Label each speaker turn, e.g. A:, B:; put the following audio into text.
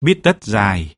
A: Bít tất dài.